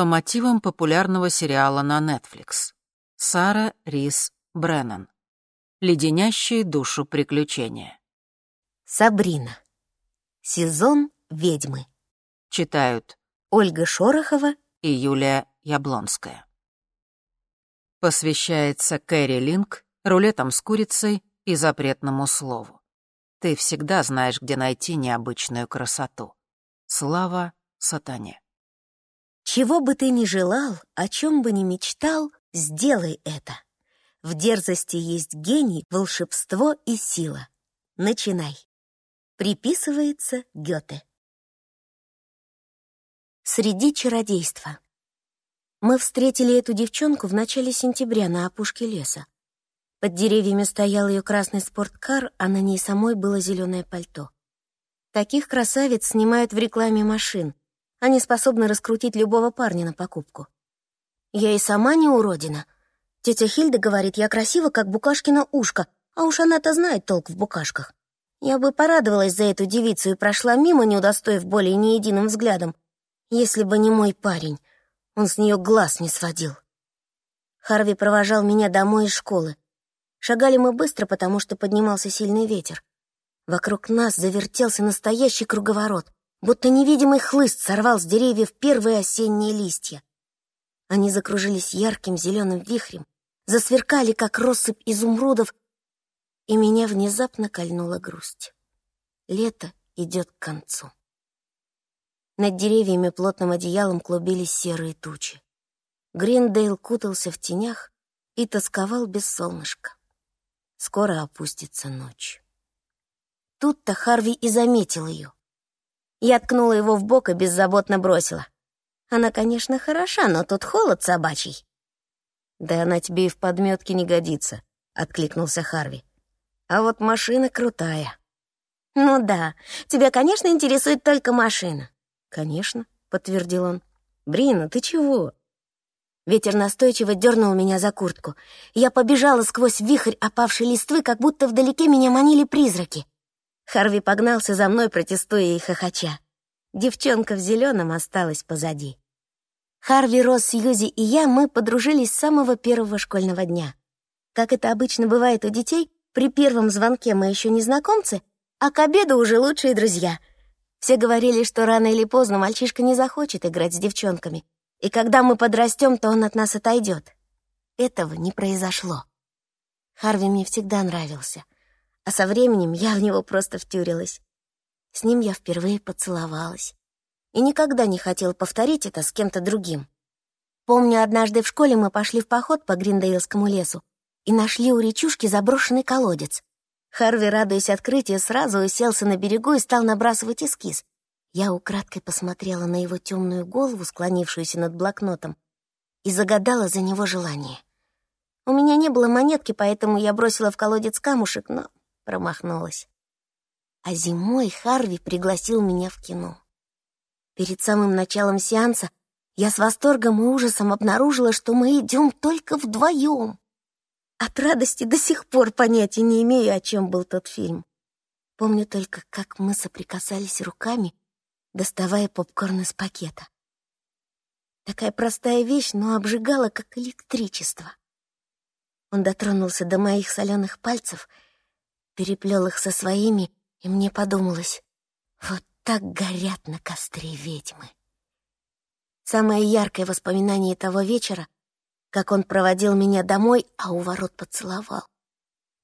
по мотивам популярного сериала на Netflix. Сара Рис Бреннан. Леденящие душу приключения. Сабрина. Сезон ведьмы. Читают Ольга Шорохова и Юлия Яблонская. Посвящается Кэрри Линк, рулетам с курицей и запретному слову. Ты всегда знаешь, где найти необычную красоту. Слава сатане. Чего бы ты ни желал, о чем бы ни мечтал, сделай это. В дерзости есть гений, волшебство и сила. Начинай. Приписывается Гёте. Среди чародейства. Мы встретили эту девчонку в начале сентября на опушке леса. Под деревьями стоял ее красный спорткар, а на ней самой было зеленое пальто. Таких красавиц снимают в рекламе машин. Они способны раскрутить любого парня на покупку. Я и сама не уродина. Тетя Хильда говорит, я красива, как букашкина ушко, а уж она-то знает толк в букашках. Я бы порадовалась за эту девицу и прошла мимо, не удостоив более ни единым взглядом, если бы не мой парень. Он с нее глаз не сводил. Харви провожал меня домой из школы. Шагали мы быстро, потому что поднимался сильный ветер. Вокруг нас завертелся настоящий круговорот, будто невидимый хлыст сорвал с деревьев первые осенние листья. Они закружились ярким зеленым вихрем, засверкали, как россыпь изумрудов, и меня внезапно кольнула грусть. Лето идет к концу. Над деревьями плотным одеялом клубились серые тучи. Гриндейл кутался в тенях и тосковал без солнышка. Скоро опустится ночь. Тут-то Харви и заметил ее. Я ткнула его в бок и беззаботно бросила. Она, конечно, хороша, но тут холод собачий. «Да она тебе и в подметке не годится», — откликнулся Харви. А вот машина крутая. Ну да, тебя, конечно, интересует только машина. Конечно, подтвердил он. Брина, ты чего? Ветер настойчиво дернул меня за куртку. Я побежала сквозь вихрь опавшей листвы, как будто вдалеке меня манили призраки. Харви погнался за мной, протестуя и хохоча. Девчонка в зеленом осталась позади. Харви, Росс, Сьюзи и я, мы подружились с самого первого школьного дня. Как это обычно бывает у детей, при первом звонке мы еще не знакомцы, а к обеду уже лучшие друзья. Все говорили, что рано или поздно мальчишка не захочет играть с девчонками, и когда мы подрастем, то он от нас отойдет. Этого не произошло. Харви мне всегда нравился, а со временем я в него просто втюрилась. С ним я впервые поцеловалась. И никогда не хотел повторить это с кем-то другим. Помню, однажды в школе мы пошли в поход по Гриндейлскому лесу, и нашли у речушки заброшенный колодец. Харви, радуясь открытию, сразу уселся на берегу и стал набрасывать эскиз. Я украдкой посмотрела на его темную голову, склонившуюся над блокнотом, и загадала за него желание. У меня не было монетки, поэтому я бросила в колодец камушек, но промахнулась. А зимой Харви пригласил меня в кино. Перед самым началом сеанса я с восторгом и ужасом обнаружила, что мы идем только вдвоем. От радости до сих пор понятия не имею, о чем был тот фильм. Помню только, как мы соприкасались руками, доставая попкорн из пакета. Такая простая вещь, но обжигала, как электричество. Он дотронулся до моих соленых пальцев, переплел их со своими, и мне подумалось, вот так горят на костре ведьмы. Самое яркое воспоминание того вечера — как он проводил меня домой, а у ворот поцеловал.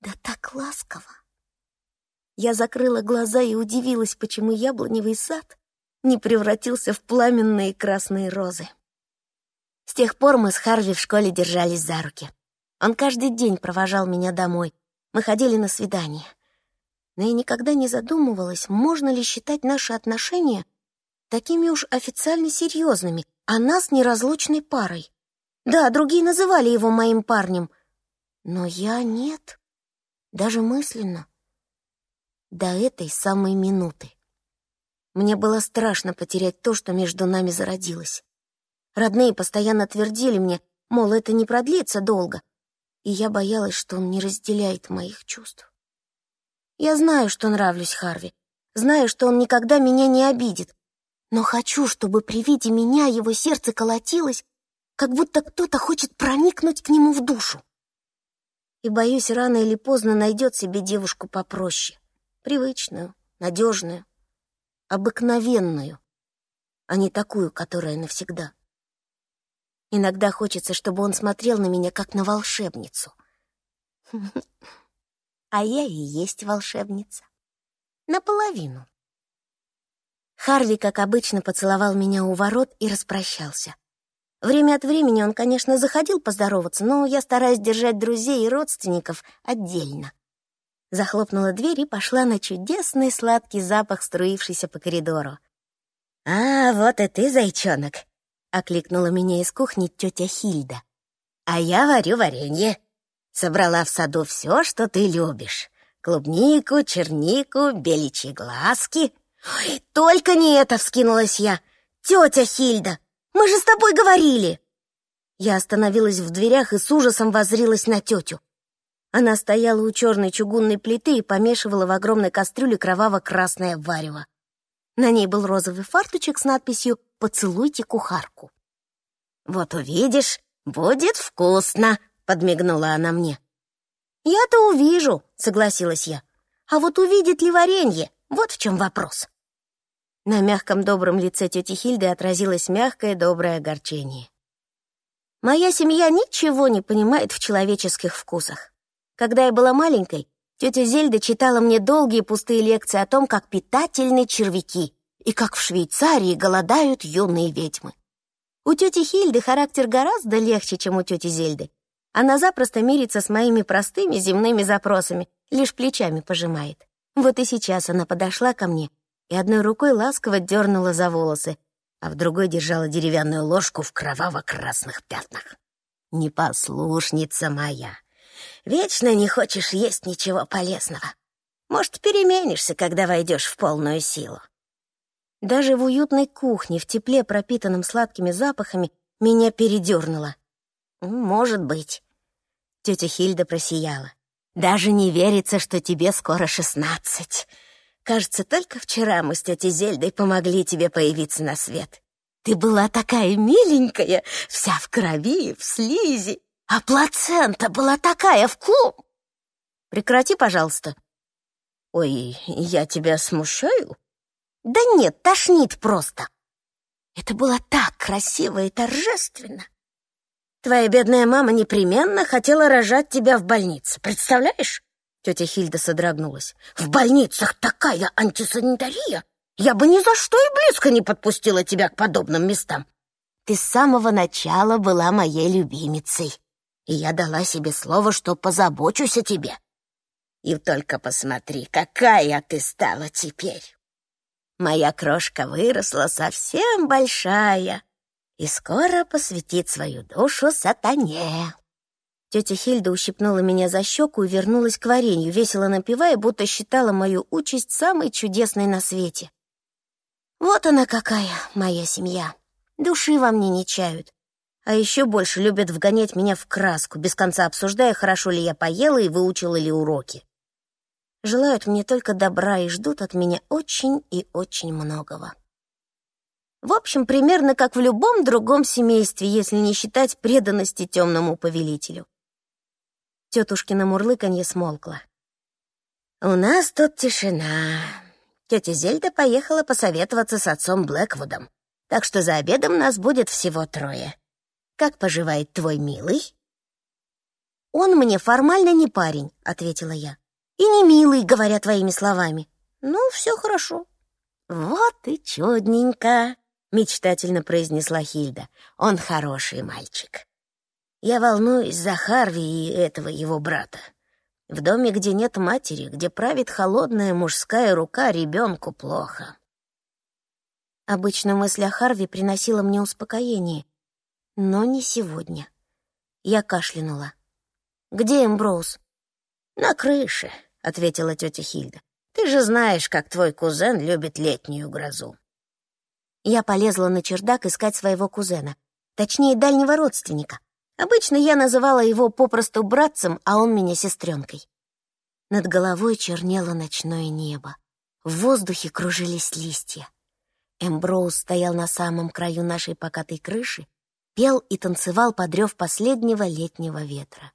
Да так ласково. Я закрыла глаза и удивилась, почему яблоневый сад не превратился в пламенные красные розы. С тех пор мы с Харви в школе держались за руки. Он каждый день провожал меня домой. Мы ходили на свидания. Но я никогда не задумывалась, можно ли считать наши отношения такими уж официально серьезными, а нас неразлучной парой. Да, другие называли его моим парнем, но я нет, даже мысленно. До этой самой минуты. Мне было страшно потерять то, что между нами зародилось. Родные постоянно твердили мне, мол, это не продлится долго, и я боялась, что он не разделяет моих чувств. Я знаю, что нравлюсь Харви, знаю, что он никогда меня не обидит, но хочу, чтобы при виде меня его сердце колотилось, как будто кто-то хочет проникнуть к нему в душу. И, боюсь, рано или поздно найдет себе девушку попроще, привычную, надежную, обыкновенную, а не такую, которая навсегда. Иногда хочется, чтобы он смотрел на меня, как на волшебницу. А я и есть волшебница. Наполовину. Харви, как обычно, поцеловал меня у ворот и распрощался. Время от времени он, конечно, заходил поздороваться, но я стараюсь держать друзей и родственников отдельно. Захлопнула дверь и пошла на чудесный сладкий запах, струившийся по коридору. «А, вот и ты, зайчонок!» — окликнула меня из кухни тетя Хильда. «А я варю варенье. Собрала в саду все, что ты любишь. Клубнику, чернику, беличьи глазки. Ой, только не это!» — вскинулась я. «Тетя Хильда, мы же с тобой говорили!» Я остановилась в дверях и с ужасом воззрилась на тетю. Она стояла у черной чугунной плиты и помешивала в огромной кастрюле кроваво-красное варево. На ней был розовый фартучек с надписью «Поцелуйте кухарку». «Вот увидишь, будет вкусно», — подмигнула она мне. «Я-то увижу», — согласилась я. «А вот увидит ли варенье? Вот в чем вопрос». На мягком добром лице тети Хильды отразилось мягкое доброе огорчение. Моя семья ничего не понимает в человеческих вкусах. Когда я была маленькой, тетя Зельда читала мне долгие пустые лекции о том, как питательны червяки и как в Швейцарии голодают юные ведьмы. У тети Хильды характер гораздо легче, чем у тети Зельды. Она запросто мирится с моими простыми земными запросами, лишь плечами пожимает. Вот и сейчас она подошла ко мне и одной рукой ласково дернула за волосы, а в другой держала деревянную ложку в кроваво-красных пятнах. «Непослушница моя! Вечно не хочешь есть ничего полезного. Может, переменишься, когда войдешь в полную силу?» Даже в уютной кухне, в тепле, пропитанном сладкими запахами, меня передернуло. «Может быть». Тетя Хильда просияла. «Даже не верится, что тебе скоро шестнадцать. Кажется, только вчера мы с тетей Зельдой помогли тебе появиться на свет. Ты была такая миленькая, вся в крови, в слизи, а плацента была такая в клуб. Прекрати, пожалуйста. Ой, я тебя смущаю? Да нет, тошнит просто. Это было так красиво и торжественно. Твоя бедная мама непременно хотела рожать тебя в больнице, представляешь? Тетя Хильда содрогнулась. «В больницах такая антисанитария! Я бы ни за что и близко не подпустила тебя к подобным местам. Ты с самого начала была моей любимицей, и я дала себе слово, что позабочусь о тебе. И только посмотри, какая ты стала теперь. Моя крошка выросла совсем большая и скоро посвятит свою душу сатане». Тетя Хильда ущипнула меня за щеку и вернулась к варенью, весело напевая, будто считала мою участь самой чудесной на свете. Вот она какая, моя семья. Души во мне не чают. А еще больше любят вгонять меня в краску, без конца обсуждая, хорошо ли я поела и выучила ли уроки. Желают мне только добра и ждут от меня очень и очень многого. В общем, примерно как в любом другом семействе, если не считать преданности темному повелителю. Тетушкино мурлыканье смолкло. «У нас тут тишина. Тетя Зельда поехала посоветоваться с отцом Блэквудом, так что за обедом нас будет всего трое. Как поживает твой милый?» «Он мне формально не парень», — ответила я. «И не милый, говоря твоими словами. Ну, все хорошо». «Вот и чудненько», — мечтательно произнесла Хильда. «Он хороший мальчик. Я волнуюсь за Харви и этого его брата. В доме, где нет матери, где правит холодная мужская рука, ребенку плохо. Обычно мысль о Харви приносила мне успокоение, но не сегодня. Я кашлянула. «Где Эмброуз?» «На крыше», — ответила тетя Хильда. «Ты же знаешь, как твой кузен любит летнюю грозу». Я полезла на чердак искать своего кузена, точнее, дальнего родственника. Обычно я называла его попросту братцем, а он меня сестренкой. Над головой чернело ночное небо. В воздухе кружились листья. Эмброуз стоял на самом краю нашей покатой крыши, пел и танцевал под рев последнего летнего ветра.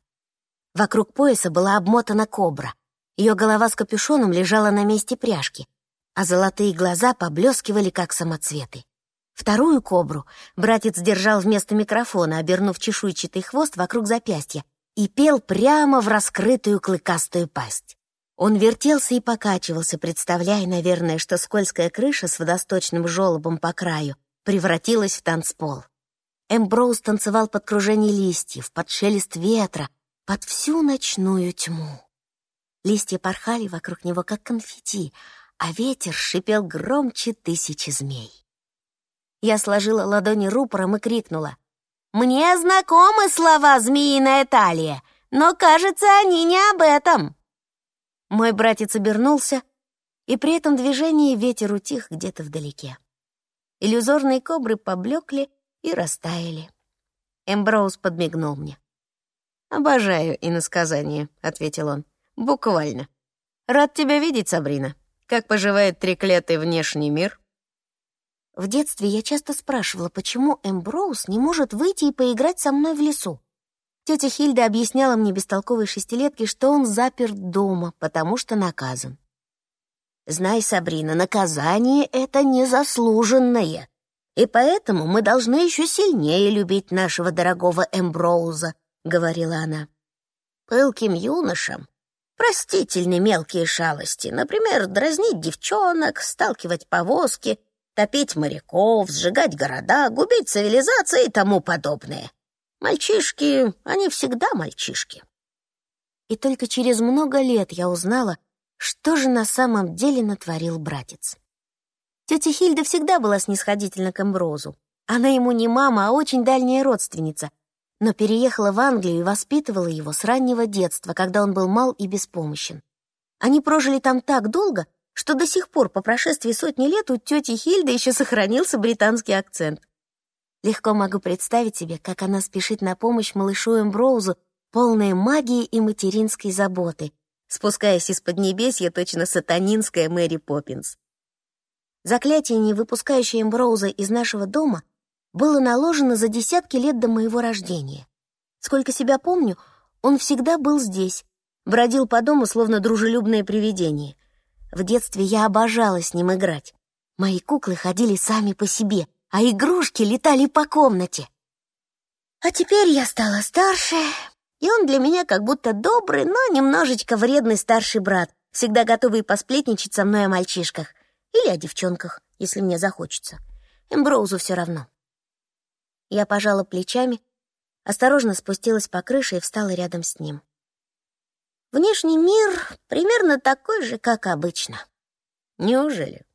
Вокруг пояса была обмотана кобра. Ее голова с капюшоном лежала на месте пряжки, а золотые глаза поблескивали, как самоцветы. Вторую кобру братец держал вместо микрофона, обернув чешуйчатый хвост вокруг запястья, и пел прямо в раскрытую клыкастую пасть. Он вертелся и покачивался, представляя, наверное, что скользкая крыша с водосточным желобом по краю превратилась в танцпол. Эмброуз танцевал под кружение листьев, под шелест ветра, под всю ночную тьму. Листья порхали вокруг него, как конфетти, а ветер шипел громче тысячи змей. Я сложила ладони рупором и крикнула. «Мне знакомы слова «змеиная талия», но, кажется, они не об этом». Мой братец обернулся, и при этом движении ветер утих где-то вдалеке. Иллюзорные кобры поблекли и растаяли. Эмброуз подмигнул мне. «Обожаю иносказание», — ответил он. «Буквально. Рад тебя видеть, Сабрина. Как поживает треклятый внешний мир?» В детстве я часто спрашивала, почему Эмброуз не может выйти и поиграть со мной в лесу. Тетя Хильда объясняла мне бестолковой шестилетке, что он заперт дома, потому что наказан. «Знай, Сабрина, наказание — это незаслуженное, и поэтому мы должны еще сильнее любить нашего дорогого Эмброуза», — говорила она. «Пылким юношам простительны мелкие шалости, например, дразнить девчонок, сталкивать повозки, топить моряков, сжигать города, губить цивилизации и тому подобное. Мальчишки, они всегда мальчишки. И только через много лет я узнала, что же на самом деле натворил братец. Тетя Хильда всегда была снисходительна к Эмброзу. Она ему не мама, а очень дальняя родственница, но переехала в Англию и воспитывала его с раннего детства, когда он был мал и беспомощен. Они прожили там так долго, что до сих пор, по прошествии сотни лет, у тети Хильды еще сохранился британский акцент. Легко могу представить себе, как она спешит на помощь малышу Эмброузу, полная магии и материнской заботы, спускаясь из поднебесья точно сатанинская Мэри Поппинс. Заклятие, не выпускающее Эмброуза из нашего дома, было наложено за десятки лет до моего рождения. Сколько себя помню, он всегда был здесь, бродил по дому, словно дружелюбное привидение. В детстве я обожала с ним играть. Мои куклы ходили сами по себе — а игрушки летали по комнате. А теперь я стала старше, и он для меня как будто добрый, но немножечко вредный старший брат, всегда готовый посплетничать со мной о мальчишках или о девчонках, если мне захочется. Эмброузу все равно. Я пожала плечами, осторожно спустилась по крыше и встала рядом с ним. Внешний мир примерно такой же, как обычно. Неужели?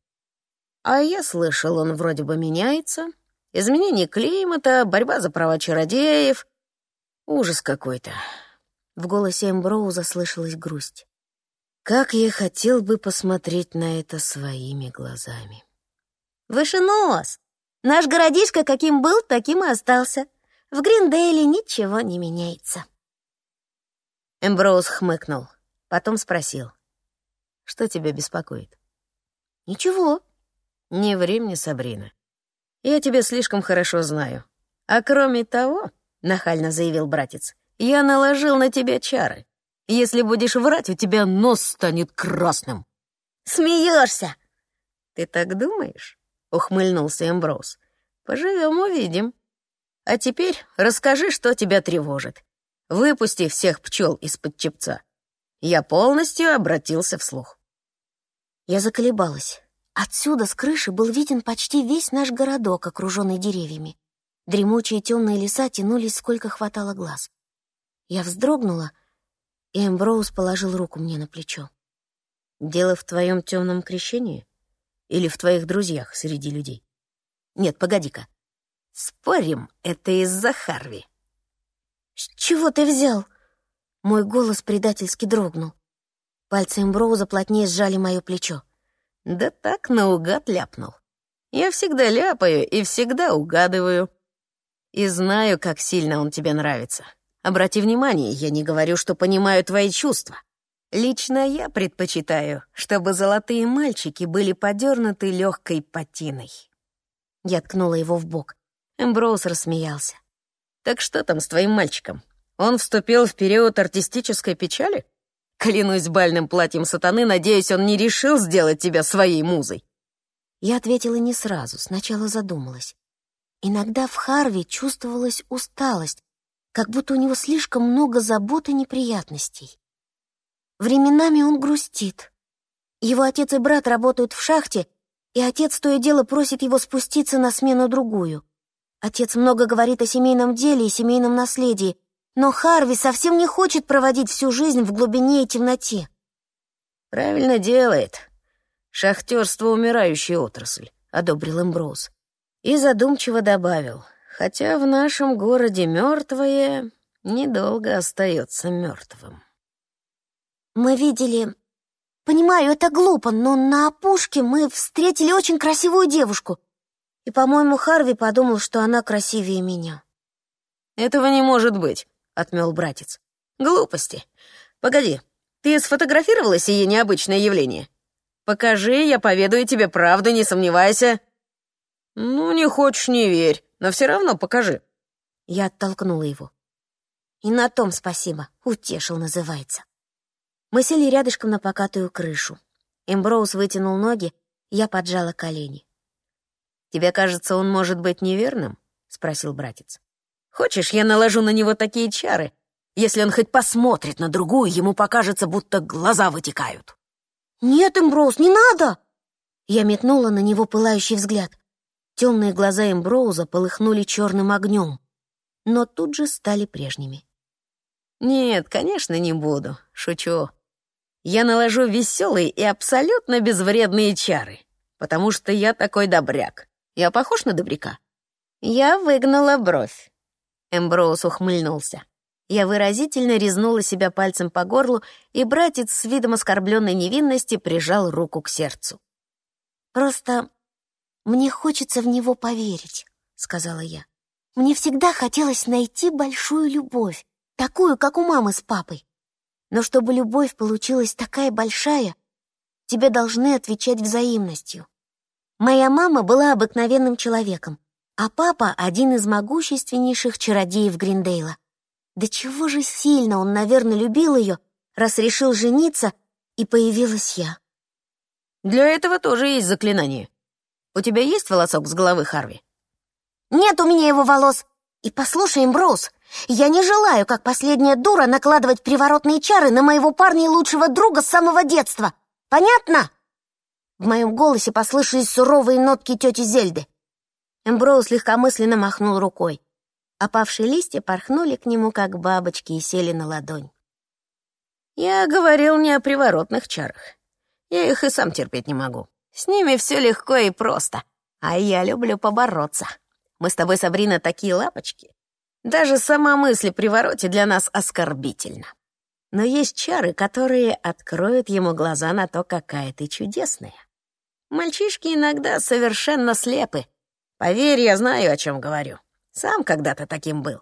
А я слышал, он вроде бы меняется. Изменение климата, борьба за права чародеев. Ужас какой-то. В голосе Эмброуза слышалась грусть. Как я хотел бы посмотреть на это своими глазами. Выше нос! Наш городишко каким был, таким и остался. В Гриндейле ничего не меняется. Эмброуз хмыкнул, потом спросил. «Что тебя беспокоит?» «Ничего», «Не ври мне, Сабрина. Я тебя слишком хорошо знаю. А кроме того, — нахально заявил братец, — я наложил на тебя чары. Если будешь врать, у тебя нос станет красным». «Смеешься!» «Ты так думаешь?» — ухмыльнулся Эмброуз. «Поживем, увидим. А теперь расскажи, что тебя тревожит. Выпусти всех пчел из-под чепца». Я полностью обратился вслух. Я заколебалась. Отсюда, с крыши, был виден почти весь наш городок, окруженный деревьями. Дремучие темные леса тянулись, сколько хватало глаз. Я вздрогнула, и Эмброуз положил руку мне на плечо. «Дело в твоем темном крещении? Или в твоих друзьях среди людей? Нет, погоди-ка. Спорим, это из-за Харви». «С чего ты взял?» Мой голос предательски дрогнул. Пальцы Эмброуза плотнее сжали мое плечо. Да так наугад ляпнул. Я всегда ляпаю и всегда угадываю. И знаю, как сильно он тебе нравится. Обрати внимание, я не говорю, что понимаю твои чувства. Лично я предпочитаю, чтобы золотые мальчики были подернуты легкой патиной. Я ткнула его в бок. Эмброуз рассмеялся. «Так что там с твоим мальчиком? Он вступил в период артистической печали? Клянусь бальным платьем сатаны, надеюсь, он не решил сделать тебя своей музой». Я ответила не сразу, сначала задумалась. Иногда в Харви чувствовалась усталость, как будто у него слишком много забот и неприятностей. Временами он грустит. Его отец и брат работают в шахте, и отец то и дело просит его спуститься на смену другую. Отец много говорит о семейном деле и семейном наследии, но Харви совсем не хочет проводить всю жизнь в глубине и темноте. «Правильно делает. Шахтерство — умирающая отрасль», — одобрил Эмброуз. И задумчиво добавил, «хотя в нашем городе мертвое недолго остается мертвым». Мы видели Понимаю, это глупо, но на опушке мы встретили очень красивую девушку. И, по-моему, Харви подумал, что она красивее меня. «Этого не может быть», — отмел братец. «Глупости. Погоди, ты сфотографировала сие необычное явление? Покажи, я поведаю тебе правду, не сомневайся». «Ну, не хочешь, не верь, но все равно покажи». Я оттолкнула его. «И на том спасибо, утешил называется». Мы сели рядышком на покатую крышу. Эмброуз вытянул ноги, я поджала колени. «Тебе кажется, он может быть неверным?» — спросил братец. «Хочешь, я наложу на него такие чары? Если он хоть посмотрит на другую, ему покажется, будто глаза вытекают». «Нет, Эмброуз, не надо!» Я метнула на него пылающий взгляд. Темные глаза Эмброуза полыхнули черным огнем, но тут же стали прежними. «Нет, конечно, не буду. Шучу я наложу веселые и абсолютно безвредные чары, потому что я такой добряк. Я похож на добряка?» Я выгнала бровь. Эмброуз ухмыльнулся. Я выразительно резнула себя пальцем по горлу, и братец с видом оскорбленной невинности прижал руку к сердцу. «Просто мне хочется в него поверить», — сказала я. «Мне всегда хотелось найти большую любовь, такую, как у мамы с папой. Но чтобы любовь получилась такая большая, тебе должны отвечать взаимностью. Моя мама была обыкновенным человеком, а папа — один из могущественнейших чародеев Гриндейла. Да чего же сильно он, наверное, любил ее, раз решил жениться, и появилась я. Для этого тоже есть заклинание. У тебя есть волосок с головы, Харви? Нет у меня его волос. И послушай, Эмброуз, я не желаю, как последняя дура, накладывать приворотные чары на моего парня и лучшего друга с самого детства. Понятно?» В моем голосе послышались суровые нотки тети Зельды. Эмброуз легкомысленно махнул рукой. Опавшие листья порхнули к нему, как бабочки, и сели на ладонь. «Я говорил не о приворотных чарах. Я их и сам терпеть не могу. С ними все легко и просто, а я люблю побороться. Мы с тобой, Сабрина, такие лапочки. Даже сама мысль привороте для нас оскорбительна. Но есть чары, которые откроют ему глаза на то, какая ты чудесная. Мальчишки иногда совершенно слепы. Поверь, я знаю, о чем говорю. Сам когда-то таким был.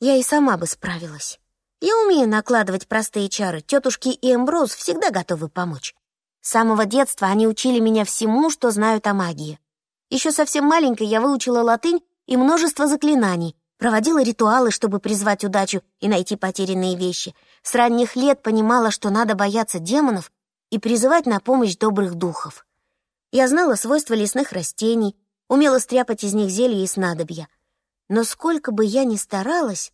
Я и сама бы справилась. Я умею накладывать простые чары. Тетушки и Эмброуз всегда готовы помочь. С самого детства они учили меня всему, что знают о магии. Еще совсем маленькой я выучила латынь и множество заклинаний, Проводила ритуалы, чтобы призвать удачу и найти потерянные вещи. С ранних лет понимала, что надо бояться демонов и призывать на помощь добрых духов. Я знала свойства лесных растений, умела стряпать из них зелья и снадобья. Но сколько бы я ни старалась,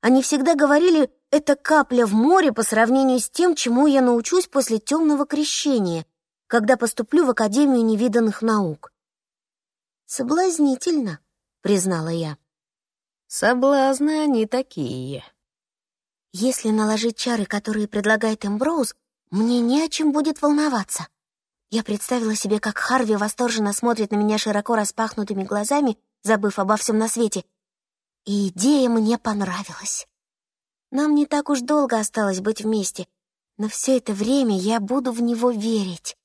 они всегда говорили, это капля в море по сравнению с тем, чему я научусь после темного крещения, когда поступлю в Академию невиданных наук. «Соблазнительно», — признала я. Соблазны они такие. Если наложить чары, которые предлагает Эмброуз, мне не о чем будет волноваться. Я представила себе, как Харви восторженно смотрит на меня широко распахнутыми глазами, забыв обо всем на свете. И идея мне понравилась. Нам не так уж долго осталось быть вместе, но все это время я буду в него верить.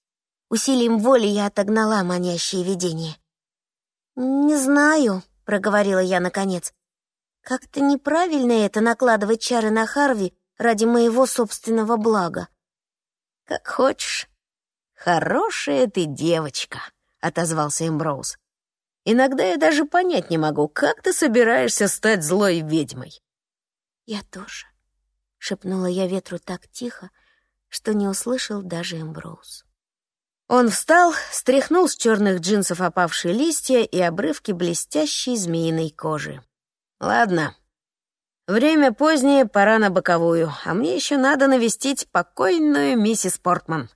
Усилием воли я отогнала манящее видение. «Не знаю», — проговорила я наконец. Как-то неправильно это накладывать чары на Харви ради моего собственного блага. Как хочешь. Хорошая ты девочка, отозвался Эмброуз. Иногда я даже понять не могу, как ты собираешься стать злой ведьмой. Я тоже, — шепнула я ветру так тихо, что не услышал даже Эмброуз. Он встал, стряхнул с черных джинсов опавшие листья и обрывки блестящей змеиной кожи. «Ладно. Время позднее, пора на боковую, а мне еще надо навестить покойную миссис Портман.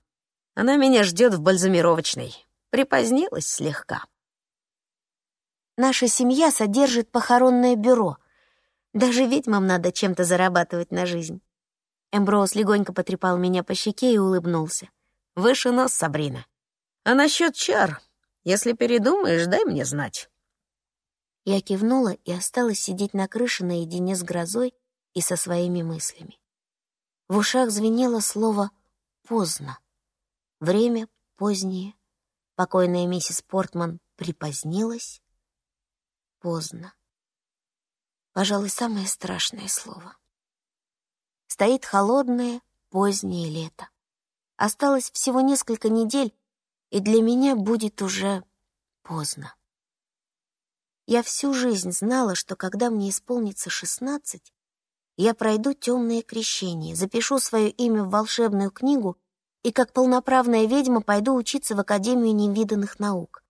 Она меня ждет в бальзамировочной. Припозднилась слегка». Наша семья содержит похоронное бюро. Даже ведьмам надо чем-то зарабатывать на жизнь. Эмброуз легонько потрепал меня по щеке и улыбнулся. Выше нос, Сабрина. А насчет чар, если передумаешь, дай мне знать. Я кивнула и осталась сидеть на крыше наедине с грозой и со своими мыслями. В ушах звенело слово «поздно». Время позднее. Покойная миссис Портман припозднилась. Поздно. Пожалуй, самое страшное слово. Стоит холодное позднее лето. Осталось всего несколько недель, и для меня будет уже поздно. Я всю жизнь знала, что когда мне исполнится шестнадцать, я пройду темное крещение, запишу свое имя в волшебную книгу и как полноправная ведьма пойду учиться в Академию невиданных наук.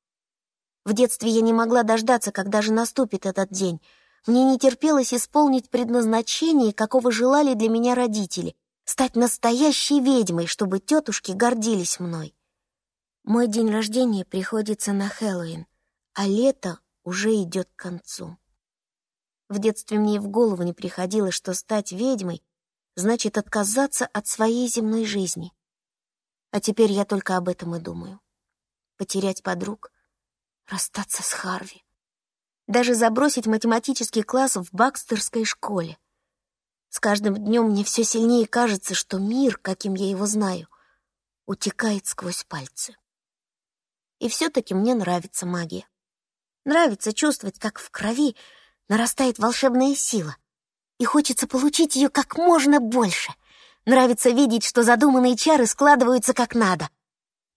В детстве я не могла дождаться, когда же наступит этот день. Мне не терпелось исполнить предназначение, какого желали для меня родители — стать настоящей ведьмой, чтобы тетушки гордились мной. Мой день рождения приходится на Хэллоуин, а лето уже идет к концу. В детстве мне и в голову не приходило, что стать ведьмой значит отказаться от своей земной жизни. А теперь я только об этом и думаю. Потерять подруг, расстаться с Харви, даже забросить математический класс в Бакстерской школе — с каждым днем мне все сильнее кажется, что мир, каким я его знаю, утекает сквозь пальцы. И все-таки мне нравится магия. Нравится чувствовать, как в крови нарастает волшебная сила. И хочется получить ее как можно больше. Нравится видеть, что задуманные чары складываются как надо.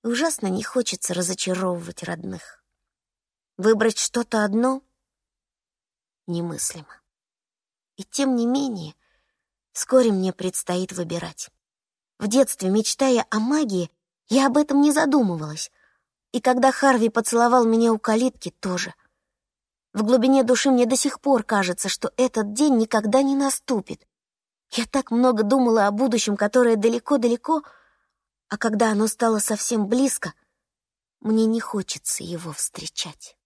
И ужасно не хочется разочаровывать родных. Выбрать что-то одно немыслимо. И тем не менее, Вскоре мне предстоит выбирать. В детстве, мечтая о магии, я об этом не задумывалась. И когда Харви поцеловал меня у калитки, тоже. В глубине души мне до сих пор кажется, что этот день никогда не наступит. Я так много думала о будущем, которое далеко-далеко, а когда оно стало совсем близко, мне не хочется его встречать.